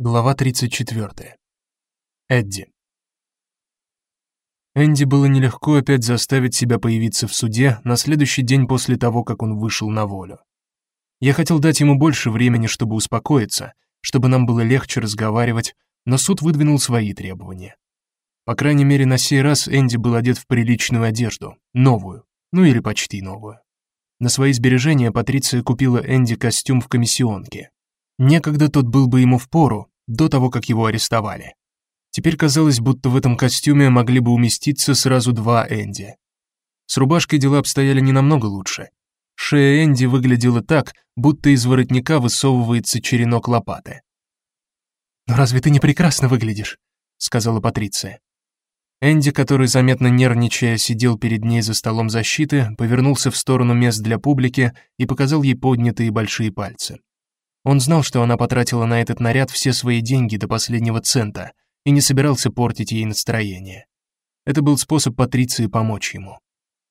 Глава 34. Эдди. Энди было нелегко опять заставить себя появиться в суде на следующий день после того, как он вышел на волю. Я хотел дать ему больше времени, чтобы успокоиться, чтобы нам было легче разговаривать, но суд выдвинул свои требования. По крайней мере, на сей раз Энди был одет в приличную одежду, новую, ну или почти новую. На свои сбережения Патриция купила Энди костюм в комиссионке, Некогда тот был бы ему впору, до того, как его арестовали. Теперь казалось, будто в этом костюме могли бы уместиться сразу два Энди. С рубашкой дела обстояли не намного лучше. Шея Энди выглядела так, будто из воротника высовывается черенок лопаты. "Но разве ты не прекрасно выглядишь?" сказала Патриция. Энди, который заметно нервничая сидел перед ней за столом защиты, повернулся в сторону мест для публики и показал ей поднятые большие пальцы. Он знал, что она потратила на этот наряд все свои деньги до последнего цента и не собирался портить ей настроение. Это был способ Патриции помочь ему.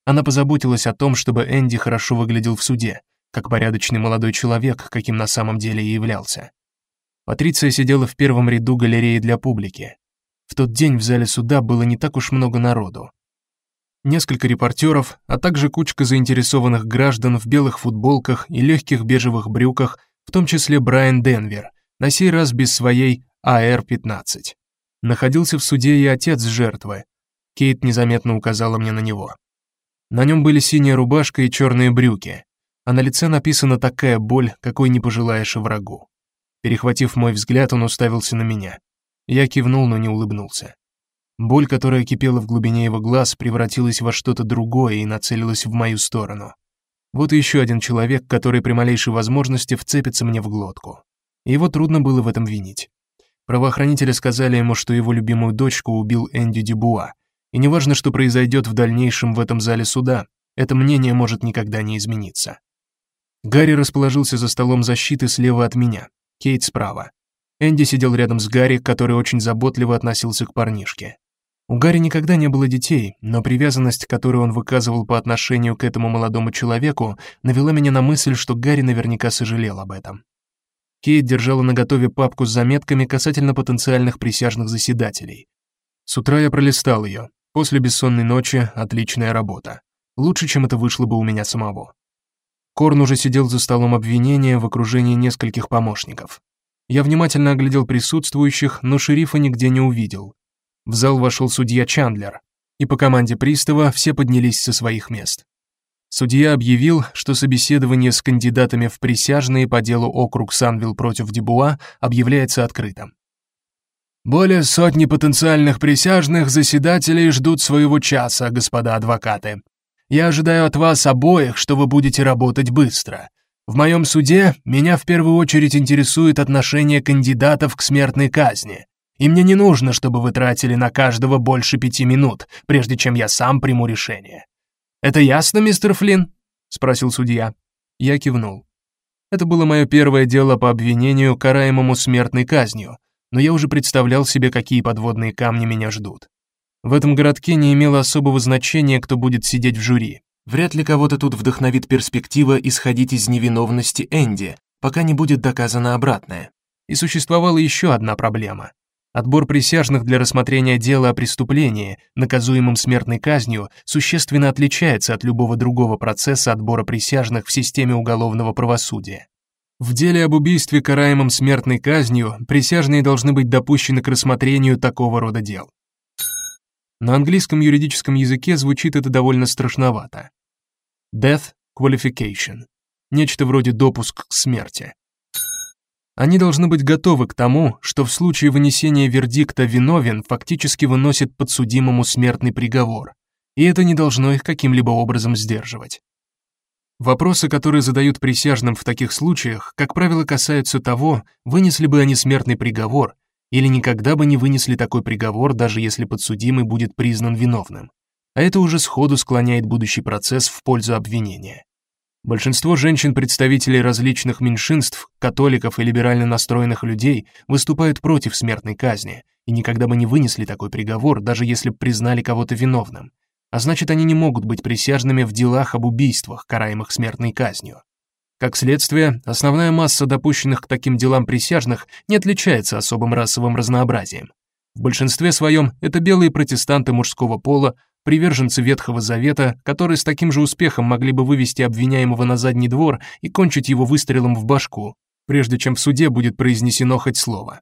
Она позаботилась о том, чтобы Энди хорошо выглядел в суде, как порядочный молодой человек, каким на самом деле и являлся. Патриция сидела в первом ряду галереи для публики. В тот день в зале суда было не так уж много народу. Несколько репортеров, а также кучка заинтересованных граждан в белых футболках и легких бежевых брюках в том числе Брайан Денвер, на сей раз без своей АР-15. Находился в суде и отец жертвы. Кейт незаметно указала мне на него. На нем были синяя рубашка и черные брюки, а на лице написана такая боль, какой не пожелаешь и врагу. Перехватив мой взгляд, он уставился на меня. Я кивнул, но не улыбнулся. Боль, которая кипела в глубине его глаз, превратилась во что-то другое и нацелилась в мою сторону. Вот еще один человек, который при малейшей возможности вцепится мне в глотку. Его трудно было в этом винить. Правоохранители сказали ему, что его любимую дочку убил Энди Дюбуа, и неважно, что произойдет в дальнейшем в этом зале суда, это мнение может никогда не измениться. Гарри расположился за столом защиты слева от меня, Кейт справа. Энди сидел рядом с Гарри, который очень заботливо относился к парнишке. У Гарри никогда не было детей, но привязанность, которую он выказывал по отношению к этому молодому человеку, навела меня на мысль, что Гарри наверняка сожалел об этом. Кейт держала наготове папку с заметками касательно потенциальных присяжных заседателей. С утра я пролистал ее. После бессонной ночи отличная работа. Лучше, чем это вышло бы у меня самого. Корн уже сидел за столом обвинения в окружении нескольких помощников. Я внимательно оглядел присутствующих, но шерифа нигде не увидел. В зал вошел судья Чандлер, и по команде пристава все поднялись со своих мест. Судья объявил, что собеседование с кандидатами в присяжные по делу округ Санвилл против Дебуа объявляется открытым. Более сотни потенциальных присяжных заседателей ждут своего часа, господа адвокаты. Я ожидаю от вас обоих, что вы будете работать быстро. В моем суде меня в первую очередь интересует отношение кандидатов к смертной казни. И мне не нужно, чтобы вы тратили на каждого больше пяти минут, прежде чем я сам приму решение. Это ясно, мистер Флинн? спросил судья. Я кивнул. Это было мое первое дело по обвинению, караемому смертной казнью, но я уже представлял себе, какие подводные камни меня ждут. В этом городке не имело особого значения, кто будет сидеть в жюри. Вряд ли кого-то тут вдохновит перспектива исходить из невиновности Энди, пока не будет доказано обратное. И существовала еще одна проблема. Отбор присяжных для рассмотрения дела о преступлении, наказуемом смертной казнью, существенно отличается от любого другого процесса отбора присяжных в системе уголовного правосудия. В деле об убийстве, караемом смертной казнью, присяжные должны быть допущены к рассмотрению такого рода дел. На английском юридическом языке звучит это довольно страшновато. Death qualification. Нечто вроде допуск к смерти. Они должны быть готовы к тому, что в случае вынесения вердикта виновен фактически выносит подсудимому смертный приговор, и это не должно их каким-либо образом сдерживать. Вопросы, которые задают присяжным в таких случаях, как правило, касаются того, вынесли бы они смертный приговор или никогда бы не вынесли такой приговор, даже если подсудимый будет признан виновным. А это уже сходу склоняет будущий процесс в пользу обвинения. Большинство женщин-представителей различных меньшинств, католиков и либерально настроенных людей выступают против смертной казни и никогда бы не вынесли такой приговор, даже если б признали кого-то виновным. А значит, они не могут быть присяжными в делах об убийствах, караемых смертной казнью. Как следствие, основная масса допущенных к таким делам присяжных не отличается особым расовым разнообразием. В большинстве своем это белые протестанты мужского пола, приверженцы Ветхого Завета, которые с таким же успехом могли бы вывести обвиняемого на задний двор и кончить его выстрелом в башку, прежде чем в суде будет произнесено хоть слово.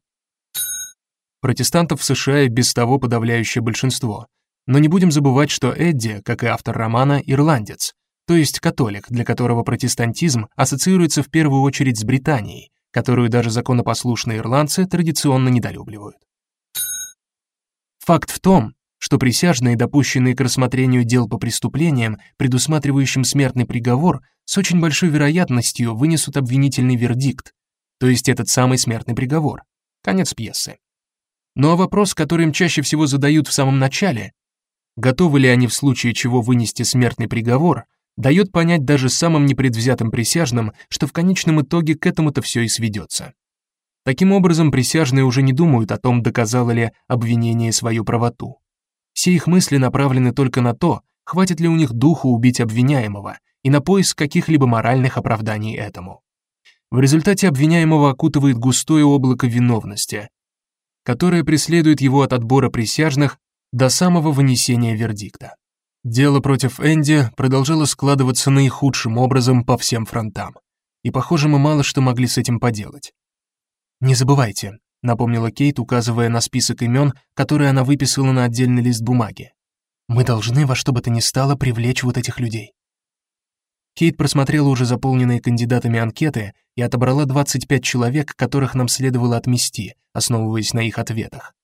Протестантов в США и без того подавляющее большинство. Но не будем забывать, что Эдди, как и автор романа, ирландец, то есть католик, для которого протестантизм ассоциируется в первую очередь с Британией, которую даже законопослушные ирландцы традиционно недолюбливают. Факт в том, что присяжные, допущенные к рассмотрению дел по преступлениям, предусматривающим смертный приговор, с очень большой вероятностью вынесут обвинительный вердикт, то есть этот самый смертный приговор. Конец пьесы. Ну а вопрос, который им чаще всего задают в самом начале, готовы ли они в случае чего вынести смертный приговор, дает понять даже самым непредвзятым присяжным, что в конечном итоге к этому-то все и сведется. Таким образом, присяжные уже не думают о том, доказало ли обвинение свою правоту. Все их мысли направлены только на то, хватит ли у них духу убить обвиняемого, и на поиск каких-либо моральных оправданий этому. В результате обвиняемого окутывает густое облако виновности, которое преследует его от отбора присяжных до самого вынесения вердикта. Дело против Энди продолжало складываться наихудшим образом по всем фронтам, и, похоже, мы мало что могли с этим поделать. Не забывайте, напомнила Кейт, указывая на список имен, которые она выписала на отдельный лист бумаги. Мы должны во что бы то ни стало привлечь вот этих людей. Кейт просмотрела уже заполненные кандидатами анкеты и отобрала 25 человек, которых нам следовало отмести, основываясь на их ответах.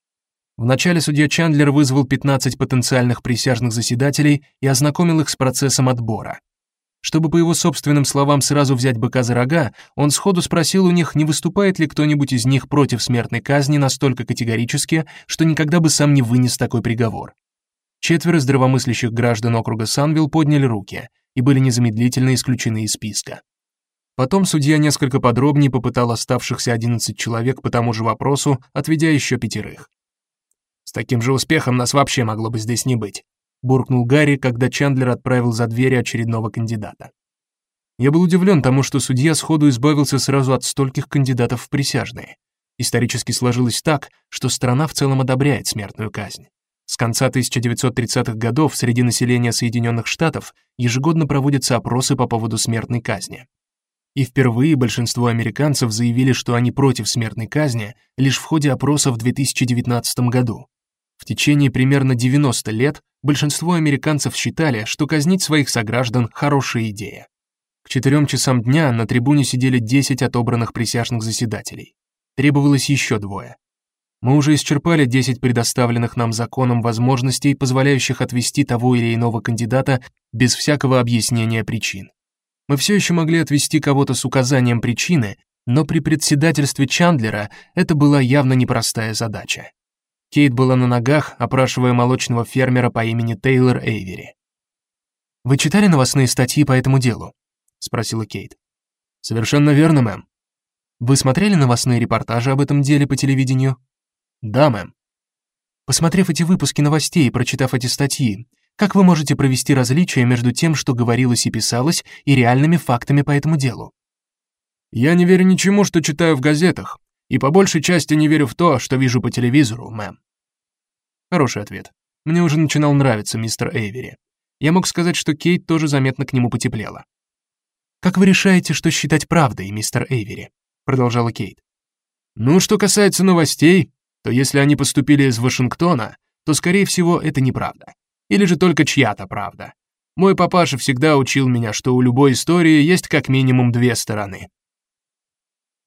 Вначале судья Чандлер вызвал 15 потенциальных присяжных заседателей и ознакомил их с процессом отбора. Чтобы по его собственным словам сразу взять быка за рога, он сходу спросил у них, не выступает ли кто-нибудь из них против смертной казни настолько категорически, что никогда бы сам не вынес такой приговор. Четверо здравомыслящих граждан округа Санвилл подняли руки и были незамедлительно исключены из списка. Потом судья несколько подробнее попытал оставшихся 11 человек по тому же вопросу, отведя еще пятерых. С таким же успехом нас вообще могло бы здесь не быть, буркнул Гарри, когда Чандлер отправил за двери очередного кандидата. Я был удивлен тому, что судья сходу избавился сразу от стольких кандидатов в присяжные. Исторически сложилось так, что страна в целом одобряет смертную казнь. С конца 1930-х годов среди населения Соединенных Штатов ежегодно проводятся опросы по поводу смертной казни. И впервые большинство американцев заявили, что они против смертной казни лишь в ходе опроса в 2019 году. В течение примерно 90 лет большинство американцев считали, что казнить своих сограждан хорошая идея. К четырем часам дня на трибуне сидели 10 отобранных присяжных заседателей. Требовалось еще двое. Мы уже исчерпали 10 предоставленных нам законом возможностей, позволяющих отвести того или иного кандидата без всякого объяснения причин. Мы все еще могли отвести кого-то с указанием причины, но при председательстве Чандлера это была явно непростая задача. Кейт была на ногах, опрашивая молочного фермера по имени Тейлор Эйвери. Вы читали новостные статьи по этому делу? спросила Кейт. Совершенно верно, мэм. Вы смотрели новостные репортажи об этом деле по телевидению? Да, мэм. Посмотрев эти выпуски новостей и прочитав эти статьи, как вы можете провести различие между тем, что говорилось и писалось, и реальными фактами по этому делу? Я не верю ничему, что читаю в газетах, и по большей части не верю в то, что вижу по телевизору, мэм. Хороший ответ. Мне уже начинал нравиться мистер Эйвери. Я мог сказать, что Кейт тоже заметно к нему потеплела. Как вы решаете, что считать правдой, мистер Эйвери? продолжала Кейт. Ну, что касается новостей, то если они поступили из Вашингтона, то скорее всего, это неправда. Или же только чья-то правда. Мой папаша всегда учил меня, что у любой истории есть как минимум две стороны.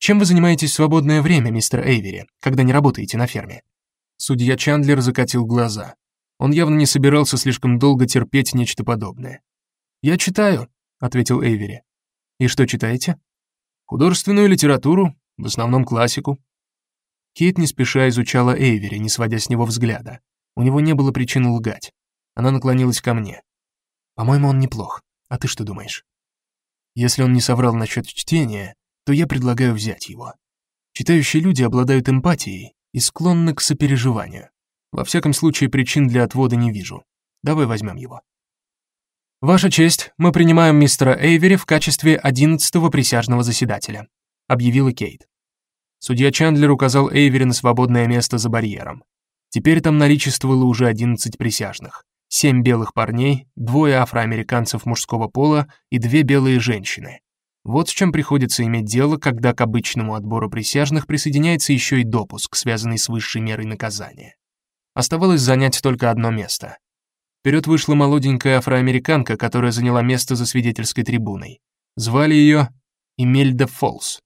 Чем вы занимаетесь в свободное время, мистер Эйвери, когда не работаете на ферме? Судья Чандлер закатил глаза. Он явно не собирался слишком долго терпеть нечто подобное. Я читаю, ответил Эйвери. И что читаете? Художественную литературу, в основном классику. Кейт не спеша изучала Эйвери, не сводя с него взгляда. У него не было причин лгать. Она наклонилась ко мне. По-моему, он неплох. А ты что думаешь? Если он не соврал насчет чтения, то я предлагаю взять его. Читающие люди обладают эмпатией и склонны к сопереживанию. Во всяком случае, причин для отвода не вижу. Давай возьмем его. Ваша честь, мы принимаем мистера Эйвери в качестве одиннадцатого присяжного заседателя, объявила Кейт. Судья Чандлер указал Эйвери на свободное место за барьером. Теперь там наличествовало уже 11 присяжных. Семь белых парней, двое афроамериканцев мужского пола и две белые женщины. Вот с чем приходится иметь дело, когда к обычному отбору присяжных присоединяется еще и допуск, связанный с высшей мерой наказания. Оставалось занять только одно место. Вперед вышла молоденькая афроамериканка, которая заняла место за свидетельской трибуной. Звали ее Эмельда Фолс.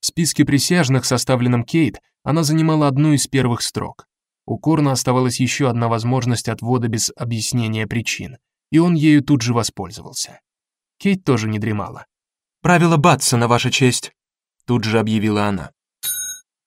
В списке присяжных, составленном Кейт, она занимала одну из первых строк. У Корна оставалась еще одна возможность отвода без объяснения причин, и он ею тут же воспользовался. Кейт тоже не дремала. «Правило Батсона, Ваша честь», — тут же объявила она.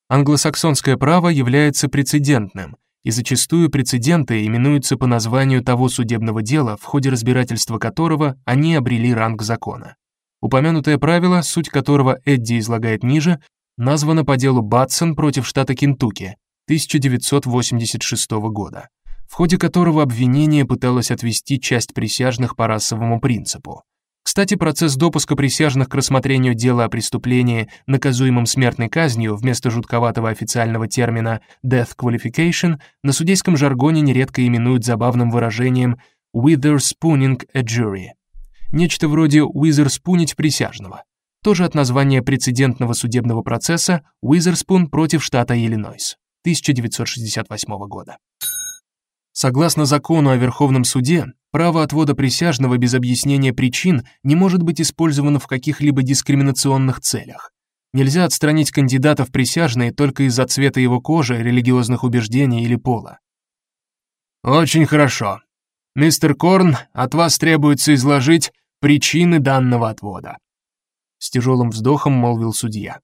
Англосаксонское право является прецедентным, и зачастую прецеденты именуются по названию того судебного дела, в ходе разбирательства которого они обрели ранг закона. Упомянутое правило, суть которого Эдди излагает ниже, названо по делу Батсон против штата Кентукки 1986 года, в ходе которого обвинение пыталось отвести часть присяжных по расовому принципу. Кстати, процесс допуска присяжных к рассмотрению дела о преступлении, наказуемом смертной казнью, вместо жутковатого официального термина death qualification, на судейском жаргоне нередко именуют забавным выражением witherspooning a jury нечто вроде уизерспунить присяжного. Тоже от названия прецедентного судебного процесса Уизерспун против штата Иллинойс 1968 года. Согласно закону о Верховном суде, право отвода присяжного без объяснения причин не может быть использовано в каких-либо дискриминационных целях. Нельзя отстранить кандидата в присяжные только из-за цвета его кожи, религиозных убеждений или пола. Очень хорошо. Мистер Корн, от вас требуется изложить причины данного отвода. С тяжелым вздохом молвил судья.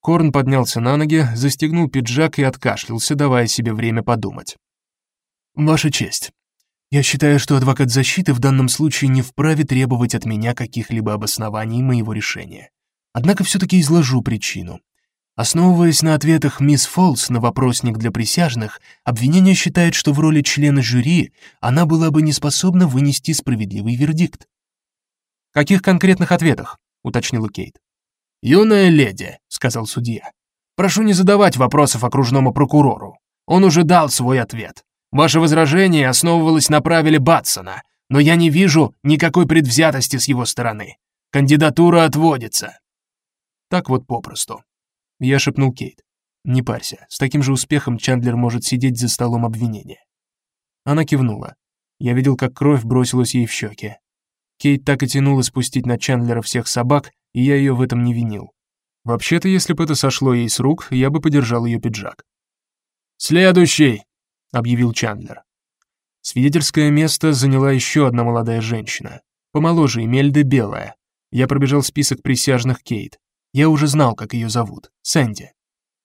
Корн поднялся на ноги, застегнул пиджак и откашлялся, давая себе время подумать. Ваша честь, я считаю, что адвокат защиты в данном случае не вправе требовать от меня каких-либо обоснований моего решения. Однако все таки изложу причину. Основываясь на ответах мисс Фолс на вопросник для присяжных, обвинение считает, что в роли члена жюри она была бы не способна вынести справедливый вердикт. Каких конкретных ответах? уточнила Кейт. Юная леди, сказал судья. Прошу не задавать вопросов окружному прокурору. Он уже дал свой ответ. Ваше возражение основывалось на правиле Батсона, но я не вижу никакой предвзятости с его стороны. Кандидатура отводится. Так вот попросту. Я шепнул Кейт. Не парься, с таким же успехом Чандлер может сидеть за столом обвинения. Она кивнула. Я видел, как кровь бросилась ей в щеки. Кейт так и тянула спустить на Чандлера всех собак, и я ее в этом не винил. Вообще-то, если бы это сошло ей с рук, я бы подержал ее пиджак. «Следующий!» — объявил Чандлер. Свидетельское место заняла еще одна молодая женщина. Помоложе Эмельды Белая. Я пробежал список присяжных Кейт. Я уже знал, как ее зовут. Сэнди.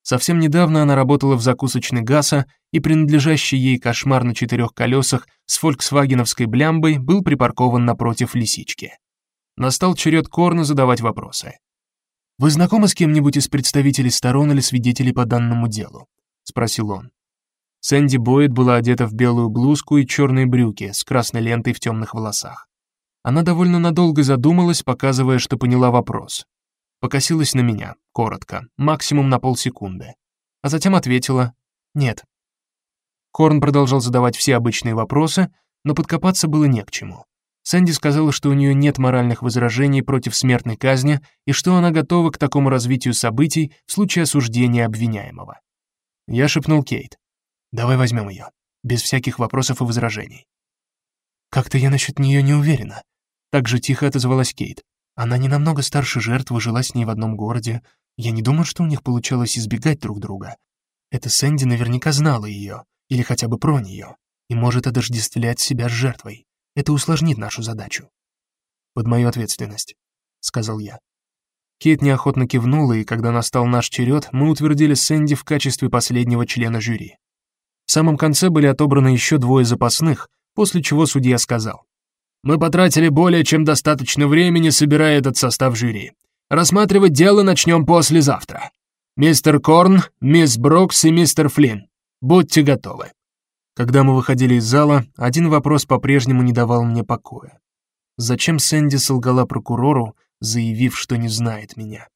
Совсем недавно она работала в закусочной Гаса, и принадлежащий ей кошмар на четырех колесах с фольксвагеновской блямбой был припаркован напротив лисички. Настал черед Корна задавать вопросы. «Вы знакомы с кем-нибудь из представителей сторон или свидетелей по данному делу?» — спросил он. Сэнди Бойд была одета в белую блузку и черные брюки с красной лентой в темных волосах. Она довольно надолго задумалась, показывая, что поняла вопрос, покосилась на меня, коротко, максимум на полсекунды, а затем ответила «нет». Корн продолжал задавать все обычные вопросы, но подкопаться было не к чему. Сэнди сказала, что у нее нет моральных возражений против смертной казни и что она готова к такому развитию событий в случае осуждения обвиняемого. Я шепнул Кейт. «Давай возьмем ее, без всяких вопросов и возражений». «Как-то я насчет нее не уверена», — так же тихо отозвалась Кейт. Она не намного старше жертвы, жила с ней в одном городе. Я не думаю, что у них получалось избегать друг друга. Эта Сэнди наверняка знала ее, или хотя бы про нее, и может отождествлять себя с жертвой. Это усложнит нашу задачу. Под мою ответственность, сказал я. Кейт неохотно кивнула, и когда настал наш черед, мы утвердили Сэнди в качестве последнего члена жюри. В самом конце были отобраны еще двое запасных, после чего судья сказал: мы потратили более чем достаточно времени, собирая этот состав жюри. Рассматривать дело начнем послезавтра. Мистер Корн, мисс Брокс и мистер Флинн, будьте готовы. Когда мы выходили из зала, один вопрос по-прежнему не давал мне покоя. Зачем Сэнди солгала прокурору, заявив, что не знает меня?